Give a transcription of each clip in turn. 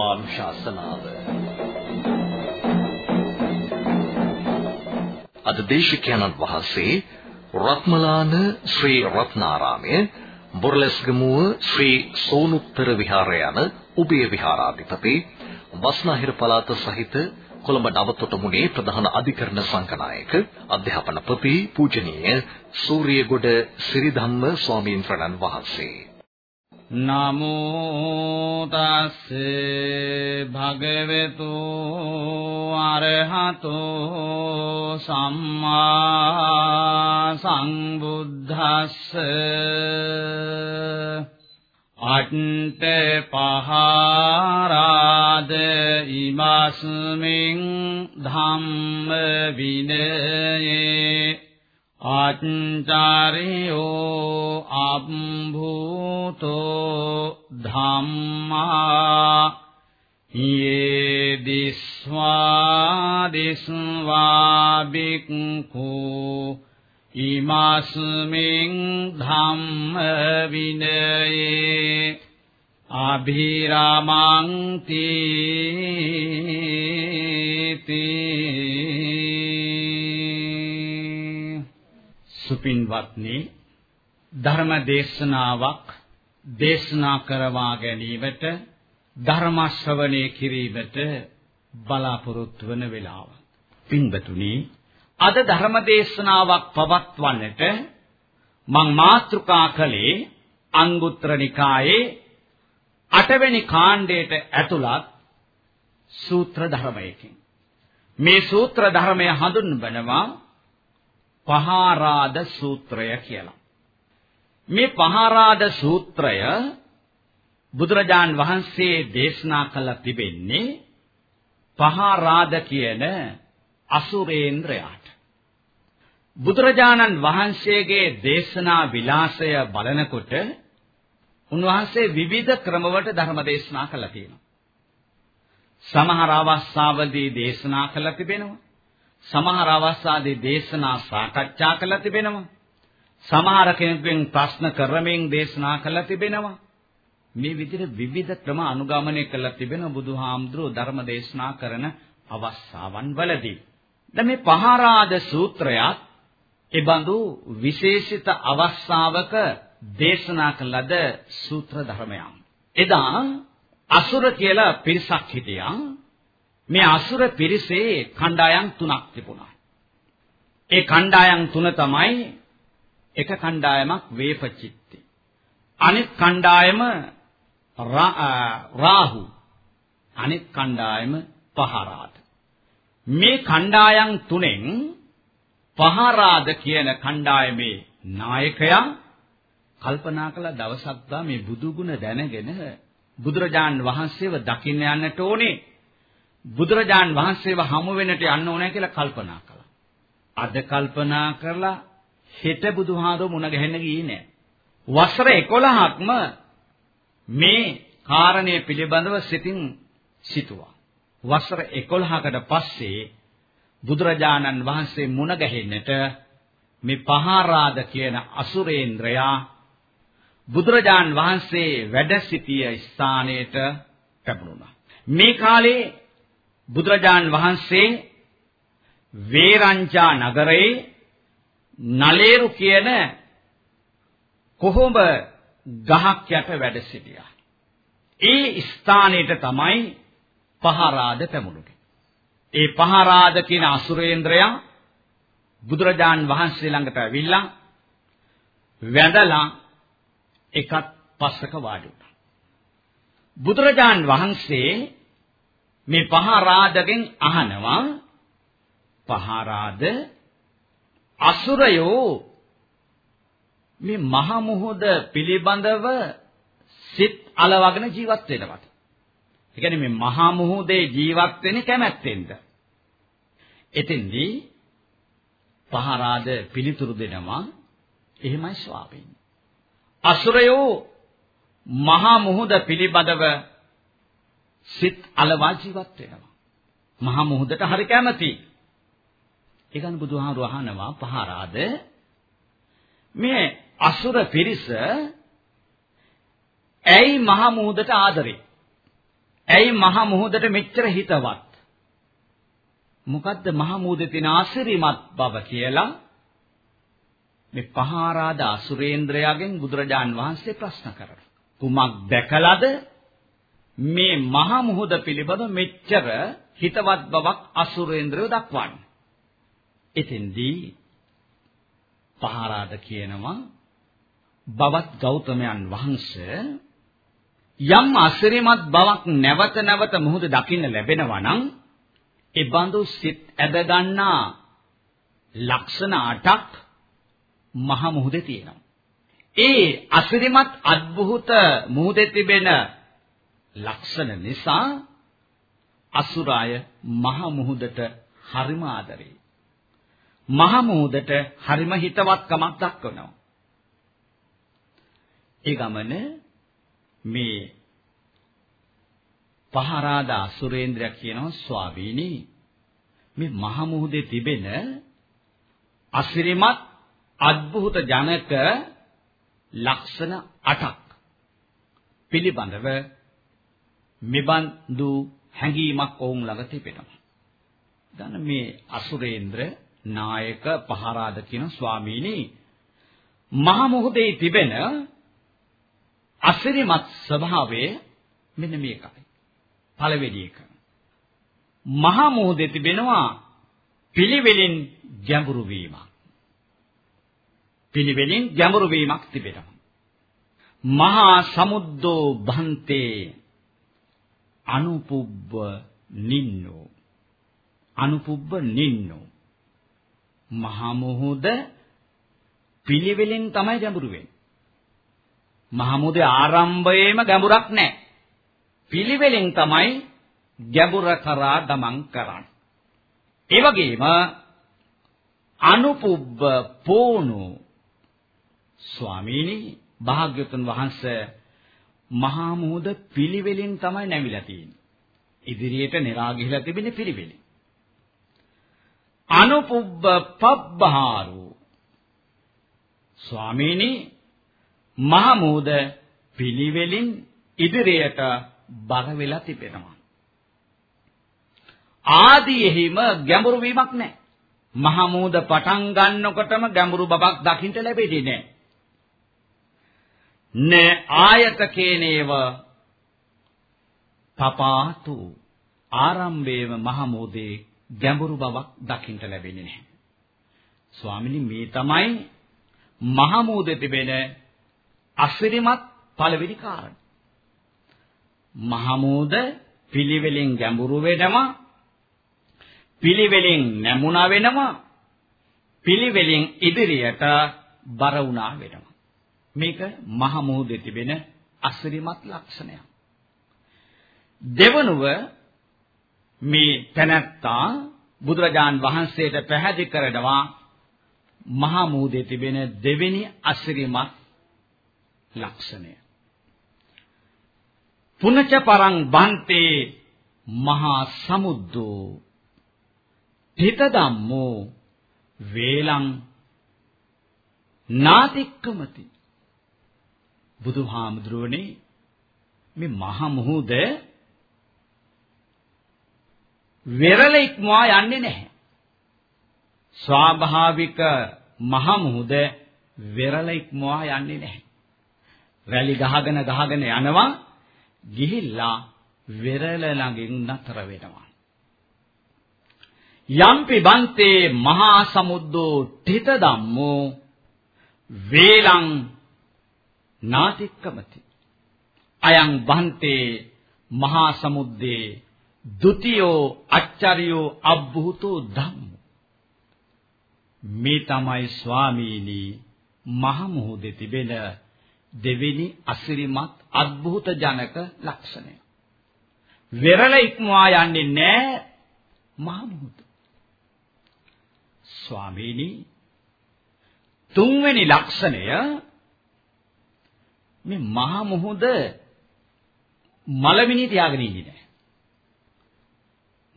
ධර්මානුශාසනාව. අද දේශිකානන් වහන්සේ රත්මලාන ශ්‍රී රත්නාරාමයේ බොරලස්ගමුව ශ්‍රී සෝනුත්තර විහාරය යන උභය විහාරාධිපති වස්නාහිර පළාත සහිත කොළඹ නවතොටමුණේ ප්‍රධාන අධිකරණ සංඝනායක අධ්‍යාපනපති පූජනීය සූර්යගොඩ සිරිධම්ම ස්වාමීන් වහන්සේ. නමෝ තස්සේ භගවතු අරහතෝ සම්මා සම්බුද්දස්ස අට්ඨ පහාරාද ඉමස්මින් ධම්ම විනයේ ආචාරියෝ අම්භූතෝ ධම්මා යේ දිස්වා දිස්වා බික්ඛු ඉමස්මින් ධම්ම විනයේ අභිරමන්ති සුපින්වත්නි ධර්ම දේශනාවක් දේශනා කරවා ගැනීමට ධර්ම ශ්‍රවණය කිරීමට බලාපොරොත්තු වන වේලාව. පින්වතුනි අද ධර්ම දේශනාවක් පවත්වන්නට මං මාතෘකා කළේ අංගුත්තර නිකායේ අටවෙනි කාණ්ඩයට ඇතුළත් සූත්‍ර ධර්මයකින්. මේ සූත්‍ර ධර්මය හඳුන්වනවා පහාරාද සූත්‍රය කියලා. මේ පහාරාද සූත්‍රය බුදුරජාන් වහන්සේ දේශනා කළ තිබෙන්නේ පහාරාද කියන අසුරේන්ද්‍රයාට. බුදුරජාණන් වහන්සේගේ දේශනා විලාසය බලනකොට උන්වහන්සේ විවිධ ක්‍රමවලට ධර්ම දේශනා කළා තියෙනවා. සමහර අවස්ථාවලදී දේශනා කළා තිබෙනවා. සමහර අවස්ථාදී දේශනා සාකච්ඡා කළා තිබෙනවා. සමහර කෙනෙකුෙන් ප්‍රශ්න කරමින් දේශනා කළා තිබෙනවා. මේ විදිහට විවිධ ක්‍රම අනුගමනය කළා තිබෙන බුදුහාමුදුරුවෝ ධර්ම දේශනා කරන අවස්ථාවන් වලදී. දැන් මේ පහාරාද සූත්‍රයත් එබඳු විශේෂිත අවස්ථාවක දේශනා කළද සූත්‍ර ධර්මයක්. එදා අසුර කියලා පිරිසක් හිටියා. මේ අසුර පිරිසේ කණ්ඩායම් තුනක් තිබුණා. ඒ කණ්ඩායම් තුන තමයි එක කණ්ඩායමක් වේපචිත්ති. අනෙක් කණ්ඩායම රාහු. අනෙක් කණ්ඩායම පහරාද. මේ කණ්ඩායම් තුනෙන් පහරාද කියන කණ්ඩායමේ නායකයා කල්පනා කළ දවසක් මේ බුදු ගුණ දැනගෙන බුදුරජාන් වහන්සේව දකින්න යන්නට ඕනේ බුදුරජාන් වහන්සේව හමු වෙන්නට යන්න ඕනේ කියලා කල්පනා කළා. අද කල්පනා කරලා හෙට බුදුහාරෝ මුණ ගැහෙන්න ගියේ නෑ. වසර 11ක්ම මේ කාරණය පිළිබඳව සිතින් සිටුවා. වසර 11කට පස්සේ බුදුරජාණන් වහන්සේ මුණ ගැහෙන්නට මේ පහාරාද කියන අසුරේන්ද්‍රයා බුදුරජාන් වහන්සේ වැඩ සිටිය ස්ථානයට පැමුණුණා. මේ කාලේ බුදුරජාන් වහන්සේ වේරංචා නගරයේ නලේරු කියන කොහොඹ ගහක් යට වැඩ සිටියා. ඒ ස්ථානයට තමයි පහරාද පැමුණුනේ. ඒ පහරාද කියන අසුරේන්ද්‍රයා බුදුරජාන් වහන්සේ ළඟට ඇවිල්ලා වැඳලා එකත් පස්සක වාඩි වුණා. බුදුරජාන් වහන්සේ මේ පහරාදගෙන් අහනවා පහරාද අසුරයෝ මේ මහ මුහුද පිළිබඳව සිත් අලවගෙන ජීවත් වෙනවද? ඒ කියන්නේ මේ මහ මුහුදේ ජීවත් වෙන්නේ කැමැත්තෙන්ද? එතෙන්දී පහරාද පිළිතුරු දෙනවා එහෙමයි ස්වාමීනි. අසුරයෝ මහ මුහුද පිළිබඳව සිත් අලවා ජීවත් වෙනවා. මහා මොහොතට හරි කැමති. ඒකන් බුදුහාමුදුර අහනවා පහරාද මේ අසුර පිරිස ඇයි මහා මොහොතට ආදරේ? ඇයි මහ මුහුදට මෙච්චර හිතවත්? මොකද්ද මහ මුහුදේ තියෙන ආශ්‍රිමත් බව කියලා මේ පහාරාද අසුරේන්ද්‍රයාගෙන් බුදුරජාන් වහන්සේ ප්‍රශ්න කරනවා. කුමක් දැකලාද මේ මහ මුහුද පිළිබඳ මෙච්චර හිතවත් බවක් අසුරේන්ද්‍රය දක්වන්නේ? එතෙන්දී පහාරාද කියනවා බවත් ගෞතමයන් වහන්සේ යම් අසිරිමත් බවක් නැවත නැවත මුහුද දකින්න ලැබෙනවා නම් ඒ බඳු සිත් ඇද ගන්නා ලක්ෂණ 8ක් මහ මුහුදේ තියෙනවා. ඒ අසිරිමත් අద్භූත මුහුදේ තිබෙන ලක්ෂණ නිසා අසුරාය මහ මුහුදට හරිම ආදරේ. මහ මුහුදට හරිම හිතවත්කමක් දක්වනවා. ඒ ගමන මේ පහරාදා සුරේන්ද්‍ර කියනවා ස්වාමීනි මේ මහ මුහුදේ තිබෙන අසිරිමත් අద్භූත ජනක ලක්ෂණ 8ක් පිළිබඳව මෙබඳු හැඟීමක් ඔවුන් ළඟ තිබෙනවා. දැන් මේ අසුරේන්ද්‍ර නායක පහරාද කියන ස්වාමීනි මහ මුහුදේ තිබෙන අසිරිමත් ස්වභාවය මෙන්න මේකයි. පළවෙනි එක. මහා මොහොතේ තිබෙනවා පිළිවෙලින් ගැඹුරු වීමක්. පිළිවෙලින් ගැඹුරු වීමක් තිබෙනවා. මහා සමුද්දෝ භන්තේ අනුපුබ්බ නින්නෝ අනුපුබ්බ නින්නෝ මහා මොහොත පිළිවෙලින් තමයි ගැඹුරු වෙන්නේ. මහමුදේ ආරම්භයේම ගැඹුරක් නැහැ. පිළිවෙලෙන් තමයි ගැඹුර කරා ගමන් කරන්නේ. ඒ වගේම අනුපුබ්බ පෝනු ස්වාමීනි භාග්‍යතුන් වහන්සේ මහා මුහුද පිළිවෙලින් තමයි නැමිලා තියෙන්නේ. ඉදිරියට නෙරා ගිහිලා තිබෙන පිළිවෙල. අනුපුබ්බ පබ්බහාරු ස්වාමීනි මහමූද පිළිවෙලින් ඉදිරියට බර වෙලා තිබෙනවා. ආදීෙහිම ගැඹුරු වීමක් නැහැ. මහමූද පටන් ගන්නකොටම ගැඹුරු බවක් දකින්න ලැබෙන්නේ නැහැ. න ආයතකේනේව පපාතු ආරම්භයේම මහමූදේ ගැඹුරු බවක් දකින්න ලැබෙන්නේ නැහැ. ස්වාමිනී මේ තමයි මහමූදේ තිබෙන අසිරිමත් පළවෙනි කාරණය. මහමෝද පිළිවෙලින් ගැඹුරු වෙනවා පිළිවෙලින් නැමුණා වෙනවා පිළිවෙලින් ඉදිරියට බර වුණා වෙනවා මේක මහමෝදේ තිබෙන අසිරිමත් ලක්ෂණයක් දෙවනුව මේ තැනැත්තා බුදුරජාන් වහන්සේට පැහැදිලි කරනවා මහා මූදේ තිබෙන දෙවෙනි අසිරිමත් ලක්ෂණය. පුනච පරං බන්තේ මහා සමුද්දෝ හිත ධම්මෝ වේලං නාතික්කමති බුදුහාමුදුරුවනේ මේ මහ මුහුද වෙරළ ඉක්මවා යන්නේ නැහැ. ස්වාභාවික මහ මුහුද වෙරළ ඉක්මවා යන්නේ නැහැ. රැලි ගහගෙන ගහගෙන යනවා ගිහිල්ලා වෙරළ ළඟින් නතර වෙනවා. යම්පි බන්තේ මහා සමුද්දෝ තිත ධම්මෝ වේලං නාතික්කමති. අයං බන්තේ මහා සමුද්දේ ဒ ුතියෝ අච්චරියෝ අබ්බූතෝ ධම්ම මේ තමයි ස්වාමීනි මහ මොහොතේ තිබෙන දෙවෙනි අසිරිමත් අద్භූත ජනක ලක්ෂණය. වෙරළ ඉක්මවා යන්නේ නැහැ මහා මුහුද. ස්වාමීනි තුන්වෙනි ලක්ෂණය මේ මහා මුහුද මලමිනි තියාගෙන ඉන්නේ නැහැ.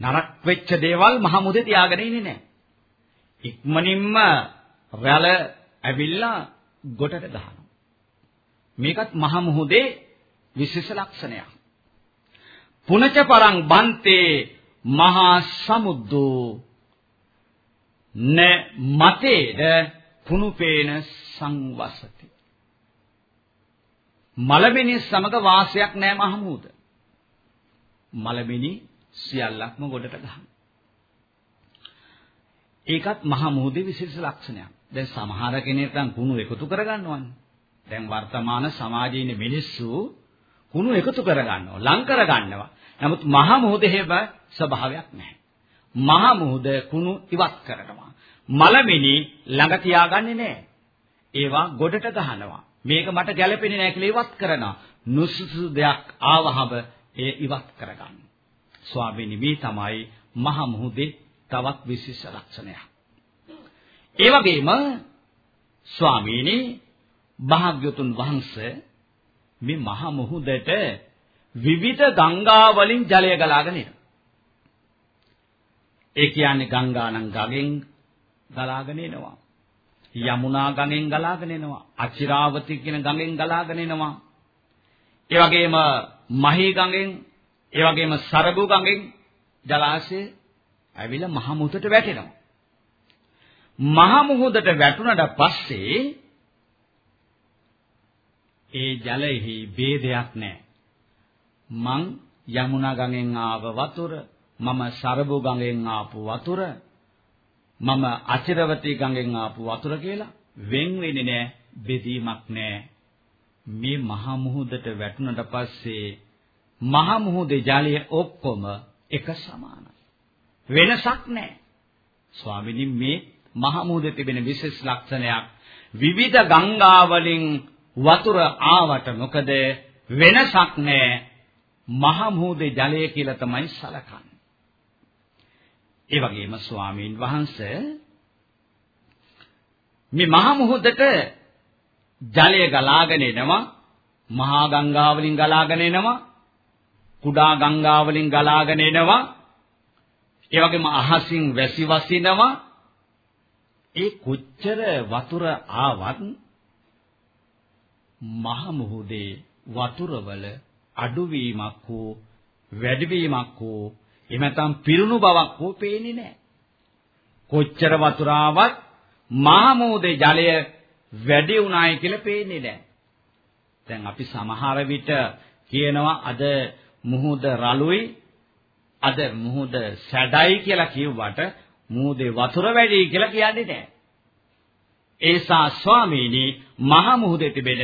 නරක වෙච්ච දේවල් මහා මුහුදේ තියාගෙන ඉන්නේ නැහැ. ඉක්මනින්ම රැළ ඇවිල්ලා ගොඩට දානවා. මේකත් මහ මුහුදේ විශේෂ ලක්ෂණයක්. පුනච පරං බන්තේ මහා සමුද්දෝ න මතේද පුනුපේන සංවසති මලබිනි සමග වාසයක් නෑ මහමූද මලබිනි සියල්ලක්ම ගොඩට ගහන ඒකත් මහා මුහුදේ විශේෂ ලක්ෂණයක්. දැන් සමහර කෙනෙක් නම් කුණු එකතු කරගන්නවනේ. දැන් වර්තමාන සමාජයේ ඉන්න මිනිස්සු කුණු එකතු කරගන්නවා, ලං කරගන්නවා. නමුත් මහා මුහුදේ හැබ ස්වභාවයක් නැහැ. මහා මුහුද කුණු ඉවත් කරනවා. මලමිනි ළඟ තියාගන්නේ නැහැ. ඒවා ගොඩට ගහනවා. මේක මට ගැළපෙන්නේ නැහැ කියලා ඉවත් කරනවා. නුසුසු දෙයක් ආවහම ඒ ඉවත් කරගන්න. ස්වාමීනි මේ තමයි මහා මුහුදේ තවත් විශේෂ ලක්ෂණයක්. ඒ වගේම ස්වාමීනි භාග්‍යතුන් වහන්සේ මේ මහ මුහුදට විවිධ ගංගා වලින් ජලය ගලාගෙන එනවා. ඒ කියන්නේ ගංගා නම් ගගෙන් ගලාගෙන එනවා. යමුනා ගඟෙන් ගලාගෙන එනවා. අචිරාවති කියන ගඟෙන් ගලාගෙන එනවා. ඒ වගේම මහී ගඟෙන්, ඒ වගේම සරබු ගඟෙන් ජලාශය ඇවිල්ලා මහ මුහුදට වැටෙනවා. මහ මුහුදට වැටුණට පස්සේ ඒ ජලෙහි ભેදයක් නැහැ. මං යමුනා ගඟෙන් ආව වතුර, මම සරබු ගඟෙන් ආපු වතුර, මම අචිරවතී ගඟෙන් ආපු වතුර කියලා වෙන් වෙන්නේ නැහැ, බෙදීමක් නැහැ. මේ මහ මුහුදට වැටුණට පස්සේ මහ මුහුදේ ජලය ඔක්කොම එක සමානයි. වෙනසක් නැහැ. ස්වාමිනී මේ මහ මුහුදේ තිබෙන විශේෂ ලක්ෂණයක් විවිධ ගංගා වලින් වතුර ආවට මොකද වෙනසක් නැහැ. මහ මුහුදේ ජලය කියලා තමයි සලකන්නේ. ඒ වගේම ස්වාමීන් වහන්සේ මේ මහ මුහුදට ජලය ගලාගෙන එනවා මහා ගංගා වලින් ගලාගෙන එනවා කුඩා ගංගා වලින් ගලාගෙන එනවා ඒ වගේම අහසින් වැසි වසිනවා ඒ කොච්චර වතුර ආවත් මහ මුහුදේ වතුරවල අඩුවීමක් හෝ වැඩිවීමක් හෝ එමෙතම් පිරුණු බවක් හෝ පේන්නේ නැහැ. කොච්චර වතුර ආවත් මහ මුහුදේ ජලය වැඩි උනායි කියලා පේන්නේ නැහැ. දැන් අපි සමහර විට කියනවා අද මුහුද රළුයි අද මුහුද සැඩයි කියලා කිව්වට මුහුදේ වතුර වැඩි කියලා කියන්නේ නැහැ. ඒසා ස්වාමීනි මහ මුහුදේ තිබෙන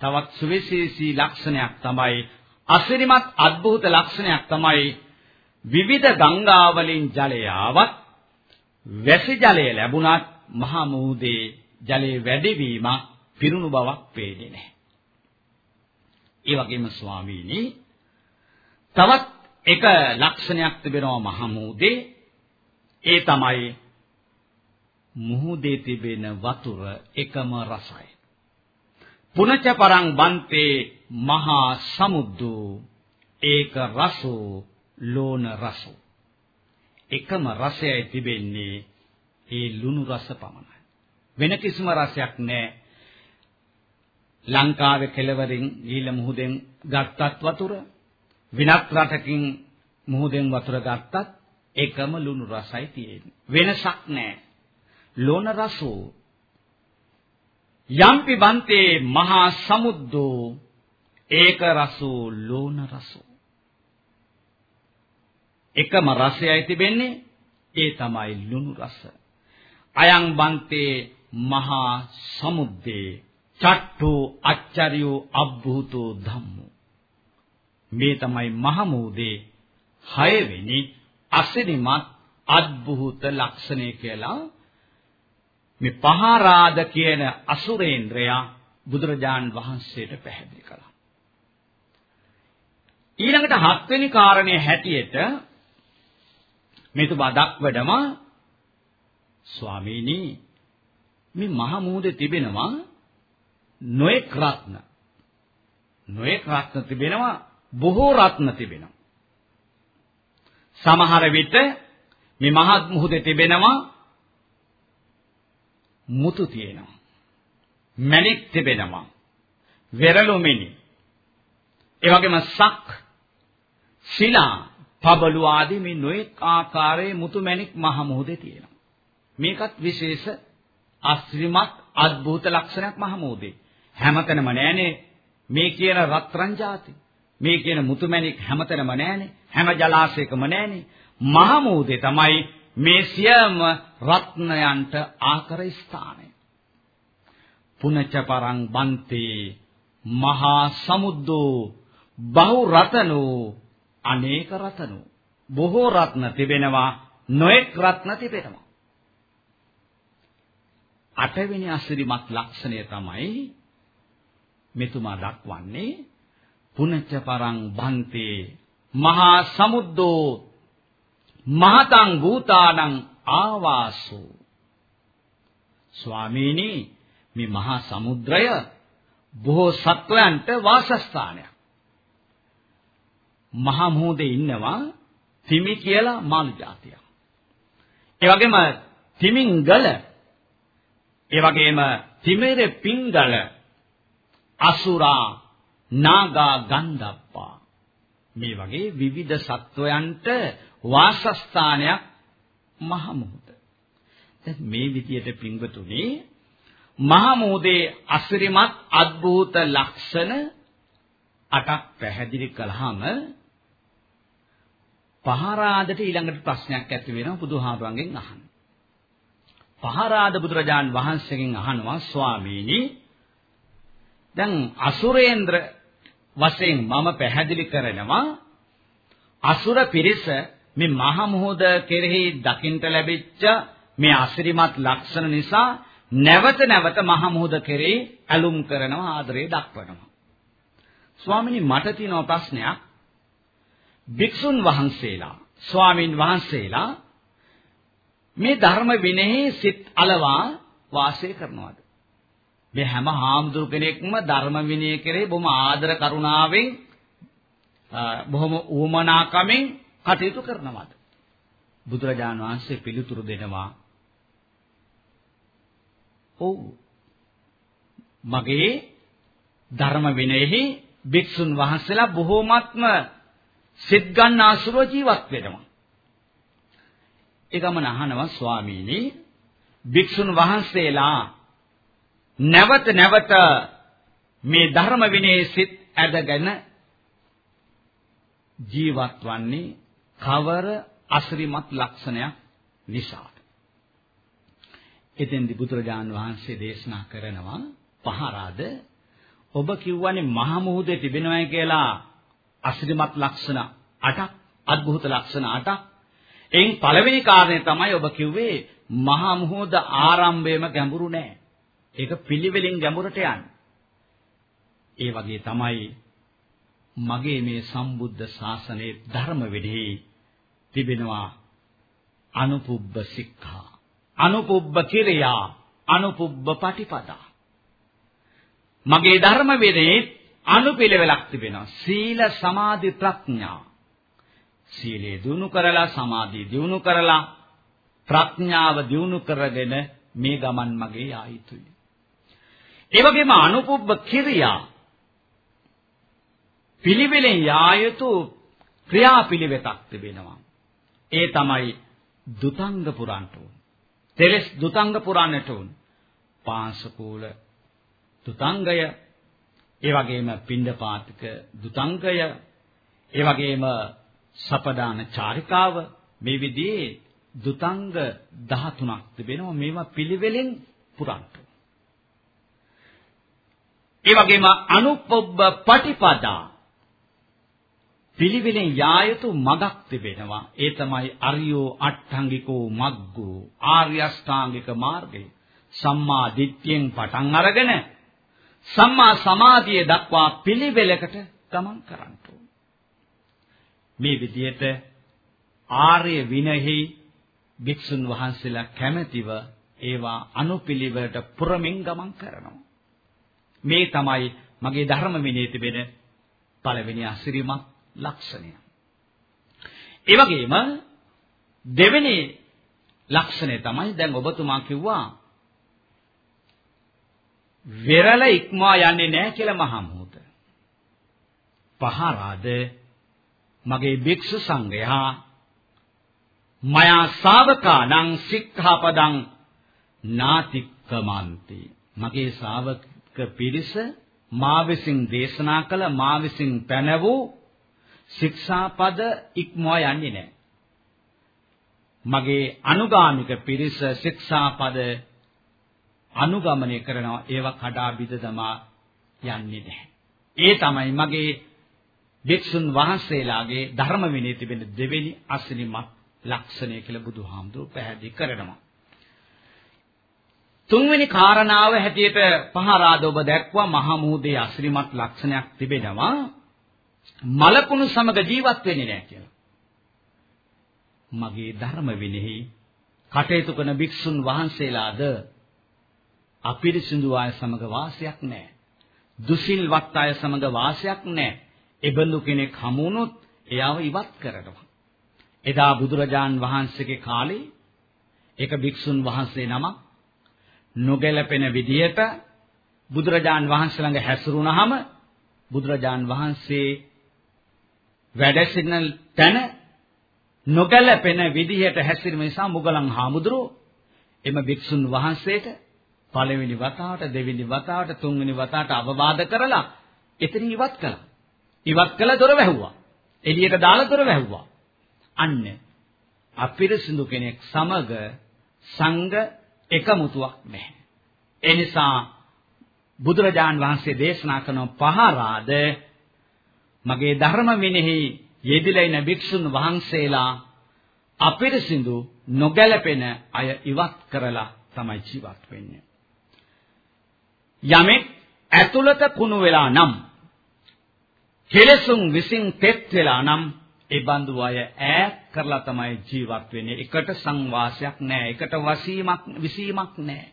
තවත් සුවිශේෂී ලක්ෂණයක් තමයි අසිරිමත් අద్භූත ලක්ෂණයක් තමයි විවිධ ගංගා වලින් ජලය ආවත් වැසි ජලය ලැබුණත් මහ මුහුදේ ජලයේ වැඩිවීම පිරුණු බවක් පේන්නේ නැහැ. ඒ වගේම ස්වාමීනි තවත් එක ලක්ෂණයක් තිබෙනවා මහ මුහුදේ ඒ තමයි මුහුදේ තිබෙන වතුර එකම රසයි. පුනච පරං බන්තේ මහා සමුද්දෝ ඒක රසෝ ලෝණ රසෝ. එකම රසයයි තිබෙන්නේ ඒ ලුණු රස පමණයි. වෙන කිසිම රසයක් නැහැ ලංකාවේ කෙළවරින් ඊළ මුහුදෙන් ගත්තත් වතුර. විනත් රටකින් මුහුදෙන් වතුර ගත්තත් එකම ලුණු රසයි තියෙන්නේ. වෙනසක් නැහැ. ලෝණ රසෝ යම්පි බන්තේ මහා සමුද්දෝ ඒක රසෝ ලෝණ රසෝ එකම රසයයි තිබෙන්නේ ඒ තමයි ලුණු රස. අයං බන්තේ මහා සමුද්දේ චට්ටෝ අච්චරියෝ අබ්භූතෝ ධම්මෝ මේ තමයි මහමූදේ 6 වෙනි අසිරිමත් අద్භූත ලක්ෂණය කියලා. මේ පහරාද කියන අසුරේන්ද්‍රයා බුදුරජාන් වහන්සේට පැහැදිලි කළා. ඊළඟට හත්වෙනි කාරණේ හැටියට මේතුමා දක්වඩම ස්වාමීනි මේ මහ මුහුදේ තිබෙනවා නොඑක් රත්න. නොඑක් රත්න තිබෙනවා බොහෝ රත්න තිබෙනවා. සමහර විට මේ මහත් මුහුදේ තිබෙනවා මුතු තියෙනවා. මණික් තිබෙනවා. වෙරළු මිනි. ඒ වගේම සක් ශිලා, පබළු ආදී මේ නොඑක් ආකාරයේ මුතුමැණික් මහ මොහොතේ තියෙනවා. මේකත් විශේෂ අස්රිමත් අద్භූත ලක්ෂණයක් මහ මොහොතේ. හැමතැනම නෑනේ මේ කියන රත්රන් ಜಾති. මේ කියන මුතුමැණික් හැමතැනම නෑනේ. හැම ජලාශයකම නෑනේ. මහ මොහොතේ තමයි මේ සියම රත්නයන්ට ආකර ස්ථානය. පුනච පරං බන්තේ මහා සමුද්දෝ බහු රතනෝ අනේක රතනෝ බොහෝ රත්න තිබෙනවා නොඑක් රත්න තිබෙනවා අටවෙනි අසිරිමත් ලක්ෂණය තමයි මෙතුමා දක්වන්නේ පුනච්ච පරං බන්තේ මහා සමුද්දෝ මහතං භූතානං ආවාසෝ. ස්වාමීනි මේ මහා සමුද්‍රය බොහෝ සත්වයන්ට වාසස්ථානයක්. මහා මොහොතේ ඉන්නවා තිමි කියලා මාළු జాතියක් ඒ වගේම තිමිංගල ඒ වගේම තිමෙර පිංගල අසුරා නාගා ගන්ධප්පා මේ වගේ විවිධ සත්වයන්ට වාසස්ථානයක් මහ මොහොත. දැන් මේ විදියට පින්වතුනි මහ මොහොතේ අසිරිමත් අద్භූත ලක්ෂණ අටක් පැහැදිලි කළාම පහරාදට ඊළඟට ප්‍රශ්නයක් ඇති වෙනවා බුදුහාමුදුරන්ගෙන් අහන්න. පහරාද බුදුරජාන් වහන්සේගෙන් අහනවා ස්වාමීනි දැන් අසුරේන්ද්‍ර වශයෙන් මම පැහැදිලි කරනවා අසුර පිරිස මේ මහ මුහුද කෙරෙහි දකින්ට ලැබිච්ච මේ අසිරිමත් ලක්ෂණ නිසා නැවත නැවත මහ මුහුද කෙරෙහි ඇලුම් කරනවා ආදරේ දක්වනවා. ස්වාමිනී මට තියෙන ප්‍රශ්නයක්. භික්ෂුන් වහන්සේලා ස්වාමින් වහන්සේලා මේ ධර්ම විනයෙහි සිත් අලවා වාසය කරනවාද? මේ හැම හාමුදුරු කෙනෙක්ම ධර්ම විනය කෙරේ බොහොම ආදර කරුණාවෙන් බොහොම ඌමනාකමින් කටයුතු කරනවාද? බුදුරජාණන් වහන්සේ පිළිතුරු දෙනවා ඔව් මගේ ධර්ම විනයෙහි භික්ෂුන් වහන්සේලා බොහෝමත්ම සිත් ගන්න ආසුරව ජීවත් වෙනවා. ඒකම අහනවා ස්වාමීනි භික්ෂුන් වහන්සේලා නැවත නැවත මේ ධර්ම විනයේ සිත් ඇදගෙන ජීවත් වන්නේ කවර අසිරිමත් ලක්ෂණයක් නිසාද එතෙන්දි බුදුරජාන් වහන්සේ දේශනා කරනවා පහරාද ඔබ කියවනේ මහ මුහුදේ තිබෙනවයි කියලා අසිරිමත් ලක්ෂණ 8ක් අద్භූත ලක්ෂණ 8ක් එයින් පළවෙනි කාරණය තමයි ඔබ කිව්වේ මහා මුහුද ආරම්භයේම ගැඹුරු නෑ. ඒක පිළිවෙලින් ගැඹුරට යන්නේ. ඒ වගේ තමයි මගේ මේ සම්බුද්ධ ශාසනයේ ධර්ම විදෙහි තිබෙනවා අනුපුබ්බ සික්ඛා අනුපුබ්බ කිරියා අනුපුබ්බ පටිපදා මගේ ධර්ම විදෙහි අනුපිළිවෙලක් තිබෙනවා සීල සමාධි ප්‍රඥා සීලය දිනු කරලා සමාධිය දිනු කරලා ප්‍රඥාව දිනු කරගෙන මේ ගමන් මගේ යා යුතුයි. ඒ වගේම අනුපුබ්බ කිරියා පිළිවෙලෙන් යා යුතු ක්‍රියාපිළිවෙතක් තිබෙනවා. ඒ තමයි දුතංග පුරන්ට උන්. තෙලස් දුතංග පුරන්නට උන්. පාංශකූල දුතංගය ඒ වගේම පින්ඩපාතික දුතංගය ඒ වගේම සපදාන චාරිකාව මේ විදිහේ දුතංග 13ක් තිබෙනවා මේවා පිළිවෙලෙන් පුරන්න. ඒ වගේම අනුපොබ්බ පටිපදා පිළිවෙලෙන් යා යුතු මගක් තිබෙනවා. ඒ තමයි අරියෝ අට්ඨංගිකෝ මග්ගෝ ආර්ය අෂ්ටාංගික මාර්ගය. සම්මා දිට්ඨියෙන් පටන් අරගෙන සම්මා සමාධිය දක්වා පිළිවෙලකට ගමන් කරන්න. මේ විදිහට ආර්ය විනයෙහි භික්ෂුන් වහන්සේලා කැමැතිව ඒවා අනුපිළිවෙලට පුරමින් ගමන් කරනවා. මේ තමයි මගේ ධර්ම විනයේ තිබෙන පළවෙනි අසිරිමත් ලක්ෂණය. ඒ වගේම දෙවෙනි ලක්ෂණය තමයි දැන් ඔබතුමා කිව්වා වෙරළ ඉක්මවා යන්නේ නැහැ කියලා මහා මොහොත. පහරාද මගේ භික්ෂු සංඝයා මයා ශාවකානං සික්ඛාපදං නාතික්කමන්ති මගේ ශාවක පිරිස මා විසින් දේශනා කළ මා විසින් පැන වූ ශික්ෂාපද ඉක්මවා යන්නේ නැහැ. මගේ අනුගාමික පිරිස ශික්ෂාපද අනුගමනය කරනවා ඒවා කඩා බිඳ දමා යන්නේ නැහැ. ඒ තමයි මගේ වික්ෂුන් වහන්සේලාගේ ධර්ම විනය තිබෙන දෙවෙනි අසිරිමත් ලක්ෂණය කියලා බුදුහාමුදුරුවෝ පැහැදිලි කරනවා. තුන්වෙනි කාරණාව හැටියට පහරාද ඔබ දැක්වා මහා මූදේ අසිරිමත් ලක්ෂණයක් තිබෙනවා. මලකුණු සමග ජීවත් වෙන්නේ නැහැ කියලා. මගේ ධර්ම විනෙහි කටයුතු කරන භික්ෂුන් වහන්සේලාද අපිරිසිදු අය සමග වාසයක් නැහැ. දුසිල්වත් අය සමග වාසයක් නැහැ. එබඳු කෙනෙක් හමු වුණොත් එයාව ඉවත් කරනවා. එදා බුදුරජාන් වහන්සේගේ කාලේ එක භික්ෂුන් වහන්සේ නමක් නොගැලපෙන විදියට බුදුරජාන් වහන්සේ ළඟ හැසිරුණාම බුදුරජාන් වහන්සේ වැඩ සිටින තැන නොගැලපෙන විදිහට හැසිරීම නිසා මුගලන් හාමුදුරුවෝ එම භික්ෂුන් වහන්සේට පළවෙනි වතාවට දෙවෙනි වතාවට තුන්වෙනි වතාවට අවවාද කරලා එතන ඉවත් කළා. ඉවත් කළා දොර වැහුවා. එළියට දාලා දොර වැහුවා. අන්න අපිරිසිදු කෙනෙක් සමග සංඝ එකමුතුවක් නැහැ. ඒ නිසා බුදුරජාන් වහන්සේ දේශනා කරන පහරාද මගේ ධර්ම විනෙහි යෙදිලා ඉන භික්ෂුන් වහන්සේලා අපිරිසිදු නොගැලපෙන අය ඉවත් කරලා තමයි ජීවත් වෙන්නේ. යමෙක් ඇතුළත කුණු වෙලා නම් කෙලසුන් විසින් තෙත් වෙලා නම් ඒ බඳු අය ඈත් කරලා තමයි ජීවත් වෙන්නේ. එකට සංවාසයක් නැහැ. එකට වසීමක් විසීමක් නැහැ.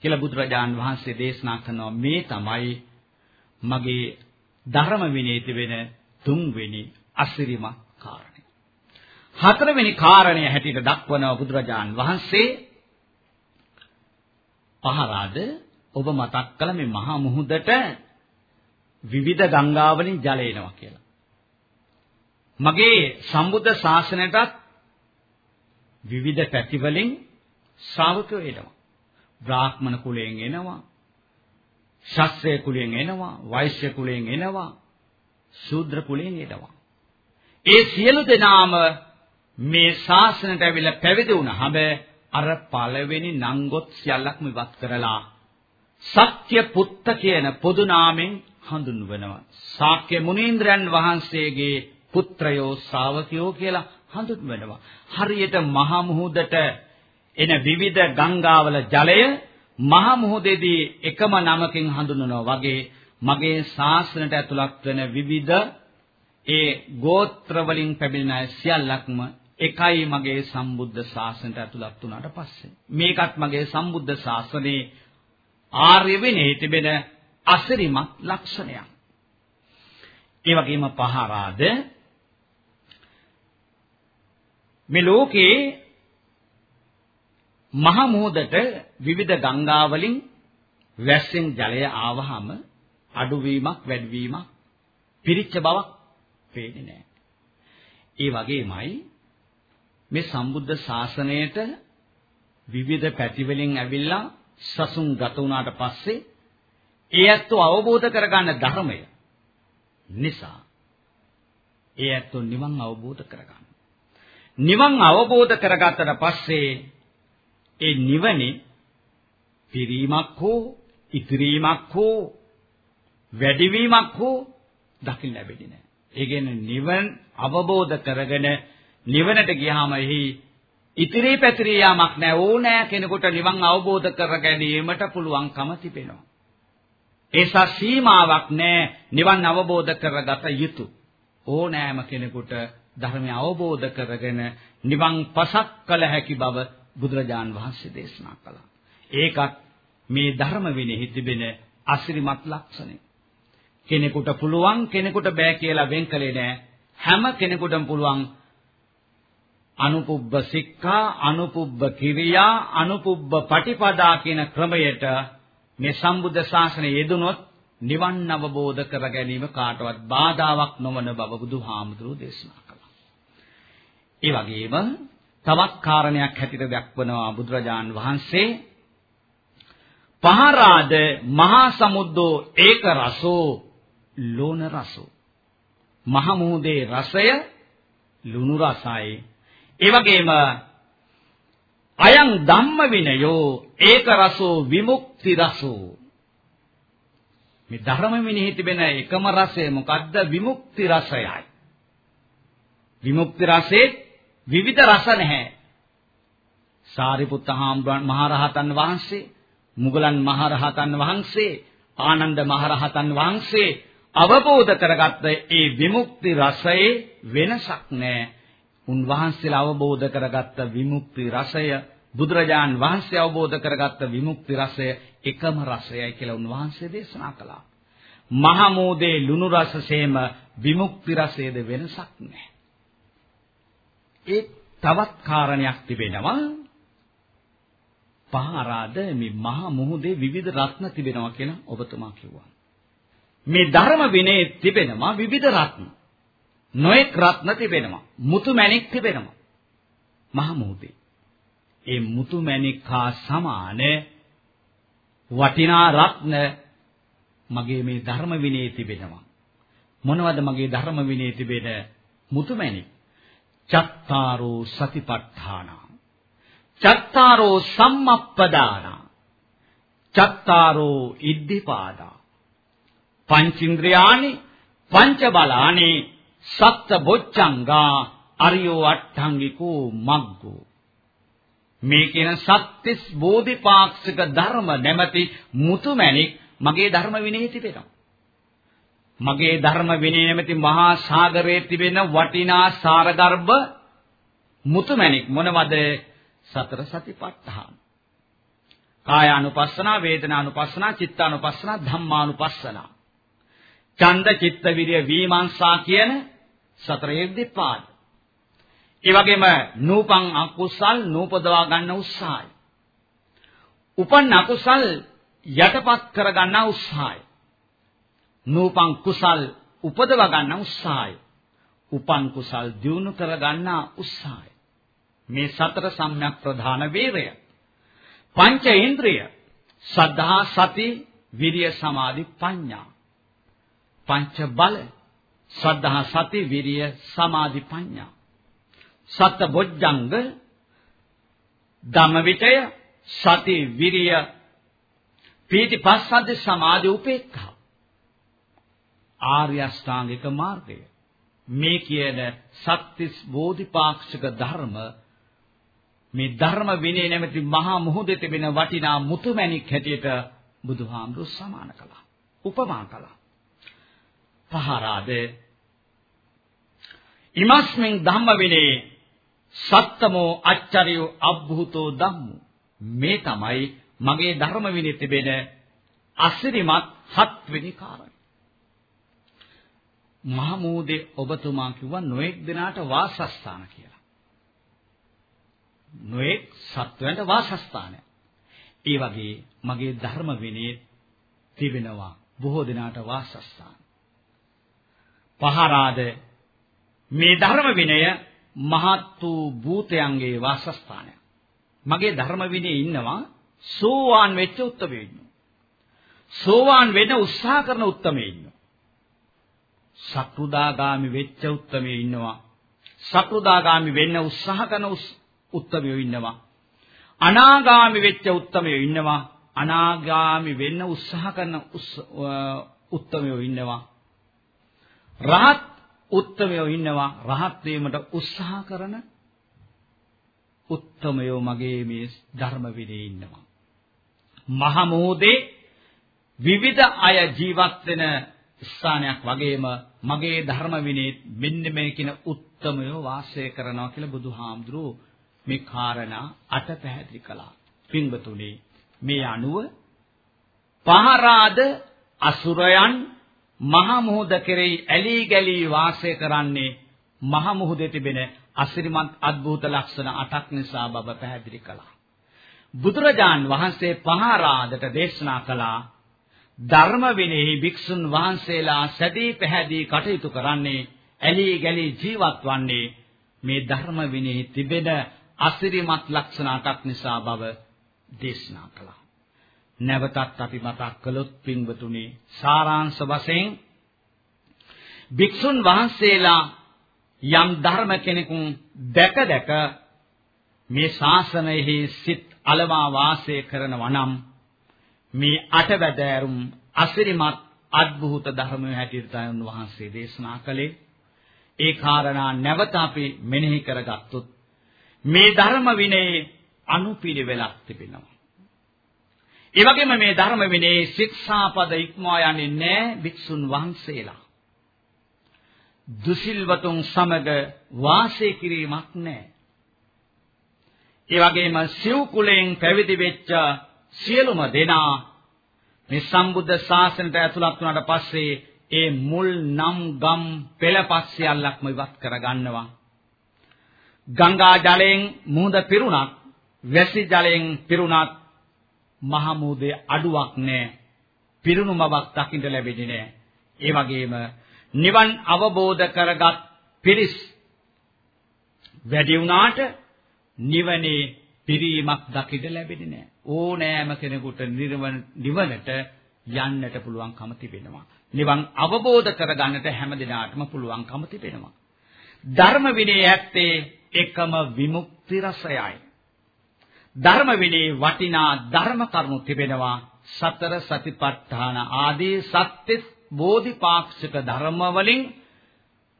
කියලා බුදුරජාන් වහන්සේ දේශනා කරනවා මේ තමයි මගේ ධර්ම විනීති වෙන තුන්වෙනි අසිරිමත් කාරණය. හතරවෙනි කාරණය හැටියට දක්වනවා බුදුරජාන් වහන්සේ පහරාද ඔබ මතක් කළ මේ මහා මුහුදට විවිධ ගංගා වලින් ජල එනවා කියලා. මගේ සම්බුද්ධ ශාසනයටත් විවිධ පැති වලින් ශ්‍රාවකයෝ එනවා. බ්‍රාහ්මණ කුලයෙන් එනවා. ශාස්ත්‍රය කුලයෙන් එනවා. වෛශ්‍ය කුලයෙන් එනවා. ශූද්‍ර කුලයෙන් එනවා. ඒ සියලු දෙනාම මේ ශාසනයට ඇවිල්ලා පැවිදි වුණාම අර පළවෙනි නංගොත් සියල්ලක්ම ඉවත් කරලා සත්‍ය පුත්ත කියන පොදු නාමෙන් හඳුන්වනවා. ශාක්‍ය මුනීන්ද්‍රයන් වහන්සේගේ පුත්‍රයෝ ශ්‍රාවකයෝ කියලා හඳුන්වනවා. හරියට මහා මුහුදට එන විවිධ ගංගාවල ජලය මහා මුහුදේදී එකම නමකින් හඳුන්වනවා වගේ මගේ ශාසනයට ඇතුළත් වෙන විවිධ ඒ ගෝත්‍ර වලින් පැමිණෙන අය සියල්ලක්ම එකයි මගේ සම්බුද්ධ ශාසනයට ඇතුළත් වුණාට පස්සේ මේකත් මගේ සම්බුද්ධ ශාසනයේ ආර්ය වෙනේ තිබෙන අසිරිමත් ලක්ෂණයක්. ඒ වගේම පහරාද මේ ලෝකේ මහ මුහුදට විවිධ ගංගා වලින් වැස්සෙන් ජලය ආවහම අඩුවීමක් වැඩිවීමක් පිරිච්ච බවක් පේන්නේ නැහැ. ඒ වගේමයි මේ සම්බුද්ධ ශාසනයට විවිධ පැති වලින් ඇවිල්ලා සසුන් ගත වුණාට පස්සේ ඒ ඇත්තෝ අවබෝධ කරගන්න ධර්මය නිසා ඒ ඇත්තෝ නිවන් අවබෝධ කරගන්න. නිවන් අවබෝධ කරගත්තට පස්සේ ඒ නිවනේ පිරීමක් හෝ ඉතිරීමක් හෝ වැඩිවීමක් හෝ දකින්න ලැබෙන්නේ නැහැ. ඒ කියන්නේ නිවන් අවබෝධ කරගෙන නිවනට ගියාම එහි ඉතිරි පැතිරී යාමක් නැහැ ඕනෑ කෙනෙකුට නිවන් අවබෝධ කර ගැනීමට පුළුවන්කම තිබෙනවා. ඒසා සීමාවක් නැහැ නිවන් අවබෝධ කරගත යුතු. ඕනෑම කෙනෙකුට ධර්මය අවබෝධ කරගෙන නිවන් පසක් කළ හැකි බව බුදුරජාන් වහන්සේ දේශනා කළා. ඒකත් මේ ධර්ම විනෙහි තිබෙන අසිරිමත් ලක්ෂණය. කෙනෙකුට පුළුවන් කෙනෙකුට බෑ කියලා වෙන් කළේ නෑ. හැම කෙනෙකුටම පුළුවන් අනුපුබ්බ සික්ඛා අනුපුබ්බ කිරියා අනුපුබ්බ පටිපදා කියන ක්‍රමයට මේ සම්බුද්ධ ශාසනය යෙදුනොත් නිවන් අවබෝධ කර ගැනීම කාටවත් බාධාවක් නොවන බව බුදුහාමුදුරුවෝ දේශනා කළා. ඒ වගේම තවත් කාරණයක් හැටියට දක්වනවා බුදුරජාන් වහන්සේ. පහරාද මහා සමුද්දෝ ඒක රසෝ ලෝණ රසෝ. මහ මුහුදේ රසය ලුණු රසයි. ඒ වගේම අයං ධම්ම විනයෝ ඒක රසෝ විමුක්ති රසෝ. මේ ධර්ම විනයෙහි තිබෙන එකම රසය මොකද්ද? විමුක්ති රසයයි. විමුක්ති රසයේ විවිධ රස නැහැ සාරිපුත්ත හාමුදුරන් මහරහතන් වහන්සේ මුගලන් මහරහතන් වහන්සේ ආනන්ද මහරහතන් වහන්සේ අවබෝධ කරගත්ත ඒ විමුක්ති රසයේ වෙනසක් නැහැ. උන්වහන්සේලා අවබෝධ කරගත්ත විමුක්ති රසය බුදුරජාන් වහන්සේ අවබෝධ කරගත්ත විමුක්ති රසය එකම රසයයි කියලා උන්වහන්සේ දේශනා කළා. මහමෝදේ ලුණු රසසේම විමුක්ති රසයේද වෙනසක් නැහැ. ඒ තවත් කාරණයක් තිබෙනවා පහරාද මේ මහා මුහුදේ විවිධ රත්න තිබෙනවා කියන ඔබතුමා කිව්වා. මේ ධර්ම විනයේ තිබෙනවා විවිධ රත්න. නොඑක් රත්න තිබෙනවා. මුතු මැණික් තිබෙනවා. මහා මුහුදේ. ඒ මුතු මැණික් හා සමාන වටිනා රත්න මගේ මේ ධර්ම විනයේ තිබෙනවා. මොනවද මගේ ධර්ම විනයේ තිබෙන මුතු මැණික්? චත්තාරෝ සතිපට්ඨානා। චත්තාරෝ සම්මප්පදාන। චත්තාරෝ ඉද්ධිපාදා। පංචින්ද්‍රයානි පංච බලානි සත්ත බොච්චංගා අරියෝ අට්ඨංගිකෝ මග්ගෝ। මේ කියන සත්‍තිස් බෝධිපාක්ෂික ධර්ම නැමැති මුතුමැණික් මගේ ධර්ම විනයෙහි තිබෙනවා। මගේ ධර්ම විනය නැමැති මහා සාගරයේ තිබෙන වටිනා සාරගර්භ මුතුමැණික් මොනවද සතර සතිපට්ඨාන. කායානුපස්සනා, වේදනානුපස්සනා, චිත්තානුපස්සනා, ධම්මානුපස්සනා. ඡන්ද චිත්ත විරිය විමර්ශා කියන සතර යෙද්දිපාද. ඒ වගේම නූපං අකුසල් නූපදවා ගන්න උත්සාහය. උපන් අකුසල් යටපත් කර ගන්න උත්සාහය. නූපං කුසල් උපදවා ගන්න උත්සාහය. උපන් කුසල් දියුණු කර ගන්න උත්සාහය. මේ සතර සම්‍යක් ප්‍රධාන වේරය. පංච ඉන්ද්‍රිය සද්ධා සති විරිය සමාධි ප්‍රඥා. පංච බල සද්ධා සති විරිය සමාධි ප්‍රඥා. සත බොජ්ජංග ධම්මවිචය සති විරිය පීති පස්සද්ද සමාධි උපේක්ඛා ආර්ය අෂ්ටාංගික මාර්ගය මේ කියන සත්‍තිස් බෝධිපාක්ෂික ධර්ම මේ ධර්ම විනය නැමැති මහා මුහුදේ තිබෙන වටිනා මුතුමැණික් හැටියට බුදුහාමුදුරු සමාන කළා. උපමා කළා. පහරාද ඉමස්මින් ධම්ම විනේ සත්තමෝ අච්චරියෝ අබ්භූතෝ ධම්මු මේ තමයි මගේ ධර්ම විනේ තිබෙන අසිරිමත් හත්වෙනි කාරණය. මහමූදේ ඔබතුමා කිව්වා නොඑක් දිනාට වාසස්ථාන කියලා. නොඑක් සත්වයන්ට වාසස්ථානය. ඒ වගේ මගේ ධර්ම විනයේ තිබෙනවා බොහෝ දිනාට වාසස්ථාන. පහරාද මේ ධර්ම විනය මහත් වූ භූතයන්ගේ වාසස්ථානය. මගේ ධර්ම විනයේ ඉන්නවා සෝවාන් වෙච්ච උත්තරේ ඉන්නවා. සෝවාන් වෙන්න උත්සාහ කරන උත්තරේ ඉන්නවා. සත්‍රුදාගාමි වෙච්ච උත්තරේ ඉන්නවා. සත්‍රුදාගාමි වෙන්න උත්සාහ කරන උත්තමයෝ ඉන්නවා. අනාගාමි වෙච්ච උත්තමයෝ ඉන්නවා. අනාගාමි වෙන්න උත්සාහ කරන උත්තමයෝ ඉන්නවා. රහත් උත්තමයෝ ඉන්නවා. රහත් වීමට උත්සාහ කරන උත්තමයෝ මගේ මේ ධර්ම විදේ ඉන්නවා. මහමෝදේ විවිධ අය ජීවත් වෙන ස්ථානයක් වගේම මගේ ධර්ම විනේ මෙන්න මේ කියන උත්තමයෝ වාසය කරනවා කියලා බුදුහාමුදුරුවෝ මේ කාරණා අට පැහැදිලි කළා. පින්වතුනි මේ අනුව පහරාද අසුරයන් මහ මුහුද කෙරෙහි ඇලී ගලී වාසය කරන්නේ මහ මුහුදේ තිබෙන අසිරිමත් අద్భుත ලක්ෂණ අටක් නිසා බව පැහැදිලි කළා. බුදුරජාන් වහන්සේ පහරාදට දේශනා කළා ධර්ම විනයෙහි භික්ෂුන් වහන්සේලා සැදී පැහැදී කටයුතු කරන්නේ ඇලී ගලී ජීවත් වන්නේ මේ ධර්ම විනයෙහි තිබෙන අසිරිමත් ලක්ෂණ අටක් නිසා බව දේශනා කළා. නැවතත් අපි මතක් කළොත් පින්වතුනි සාරාංශ වශයෙන් භික්ෂුන් වහන්සේලා යම් ධර්ම කෙනෙකුන් දැක දැක මේ ශාසනයෙහි සිත් අලවා වාසය කරනවා නම් මේ අටවැදෑරුම් අසිරිමත් අద్භූත ධර්මයේ හැටියට තමයි වහන්සේ දේශනා කළේ ඒ කාරණා නැවත අපි මෙනෙහි කරගත්තොත් මේ ධර්ම විනයේ අනුපිළිවෙලක් තිබෙනවා. ඒ වගේම මේ ධර්ම විනයේ ශික්ෂාපද ඉක්මවා යන්නේ නැහැ භික්ෂුන් වහන්සේලා. දුසිල්වතුන් සමග වාසය කිරීමක් නැහැ. ඒ වගේම සිව් කුලයෙන් පැවිදි වෙච්ච සියලුම දෙනා මේ සම්බුද්ධ ශාසනයට ඇතුළත් වුණාට පස්සේ ඒ මුල් නම් ගම් පෙළපස්සියල්ලක්ම ඉවත් කරගන්නවා. ගංගා ජලයෙන් මුහුද පිරුණත් වැසි ජලයෙන් පිරුණත් මහ මුහුදේ අඩුවක් නැහැ. පිරුණු මවක් දකින්න ලැබෙන්නේ නැහැ. ඒ වගේම නිවන් අවබෝධ කරගත් පිරිස් වැඩි වුණාට නිවනේ පිරීමක් දකින්න ලැබෙන්නේ නැහැ. ඕනෑම කෙනෙකුට නිවනට යන්නට පුළුවන්කම තිබෙනවා. නිවන් අවබෝධ කරගන්නට හැම දිනාටම පුළුවන්කම තිබෙනවා. ධර්ම විනය ඇත්තේ එකම විමුක්ති රසයයි. ධර්ම විනයේ වටිනා ධර්ම කරුණු තිබෙනවා. සතර සතිපට්ඨාන ආදී සත්‍ය බෝධිපාක්ෂික ධර්ම වලින්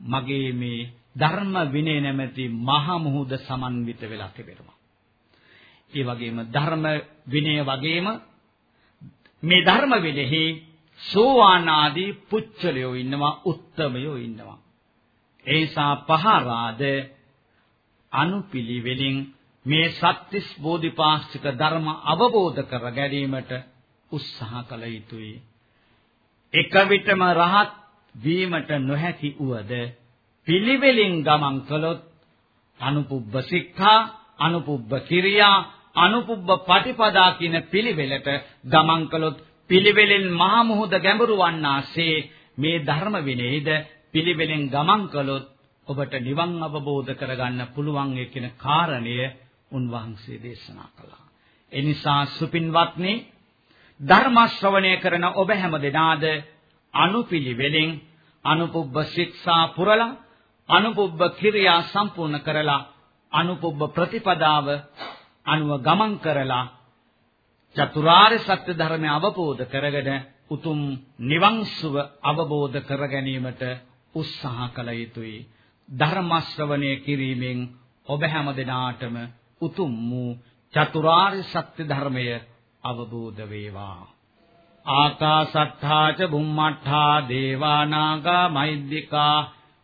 මගේ මේ ධර්ම විනය නැමැති මහ මුහුද සමන්විත වෙලා තිබෙනවා. ඒ වගේම ධර්ම විනය වගේම මේ ධර්ම විනයෙහි සෝවාන් ආදී පුච්චලයෝ ඉන්නවා උත්තමයෝ ඉන්නවා. ඒ නිසා පහරාද අනුපිළිවෙලින් මේ සත්‍තිස් බෝධිපාක්ෂික ධර්ම අවබෝධ කර ගැනීමට උත්සාහ කළ යුතුයි. එක විටම රහත් වීමට නොහැකි උවද පිළිවෙලින් ගමන් කළොත් අනුපුබ්බ සික්ඛා අනුපුබ්බ කිරියා අනුපුබ්බ පටිපදා කියන පිළිවෙලට ගමන් කළොත් පිළිවෙලෙන් මහා මුහුද ගැඹුරු වන්නාසේ මේ ධර්ම විනේද පිළිවෙලෙන් ගමන් කළොත් ඔබට නිවන් අවබෝධ කරගන්න පුළුවන් කියන කාරණය උන්වහන්සේ දේශනා කළා. ඒ නිසා සුපින්වත්නි ධර්ම ශ්‍රවණය කරන ඔබ හැම දෙනාද අනුපිළිවෙලින් අනුපුබ්බ ශික්ෂා පුරලා අනුපුබ්බ ක්‍රියා සම්පූර්ණ කරලා අනුපුබ්බ ප්‍රතිපදාව අනුව ගමන් කරලා චතුරාර්ය සත්‍ය ධර්මය අවබෝධ කරගෙන උතුම් නිවන් සුව අවබෝධ කර ගැනීමට උත්සාහ කළ යුතුයි. ධර්ම ශ්‍රවණය කිරීමෙන් ඔබ හැම දිනාටම උතුම් වූ චතුරාර්ය සත්‍ය ධර්මය අවබෝධ වේවා. ආකාසට්ඨා ච බුම්මට්ඨා දේවා නාග මෛද්దికා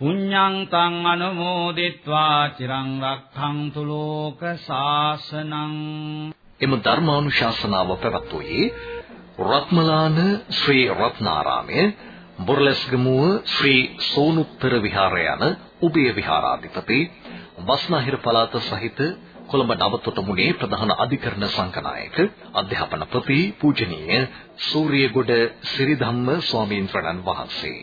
පුඤ්ඤං තං අනුමෝදිත්වා චිරං රක්ඛන්තු ලෝක සාසනං එම ධර්මානුශාසනාව පැවැත්වුවේ රත්මලාන ශ්‍රී රත්නාරාමයේ බොරලස්ගමුව ශ්‍රී සෝනුත්තර විහාරය යන උභය විහාරාධිපති බස්නාහිර පළාත සහිත කොළඹ නවතොටමුණේ ප්‍රධාන අධිකරණ සංකනායක අධ්‍යාපනපති පූජනීය සූර්යගොඩ සිරිධම්ම ස්වාමීන් වහන්සේ.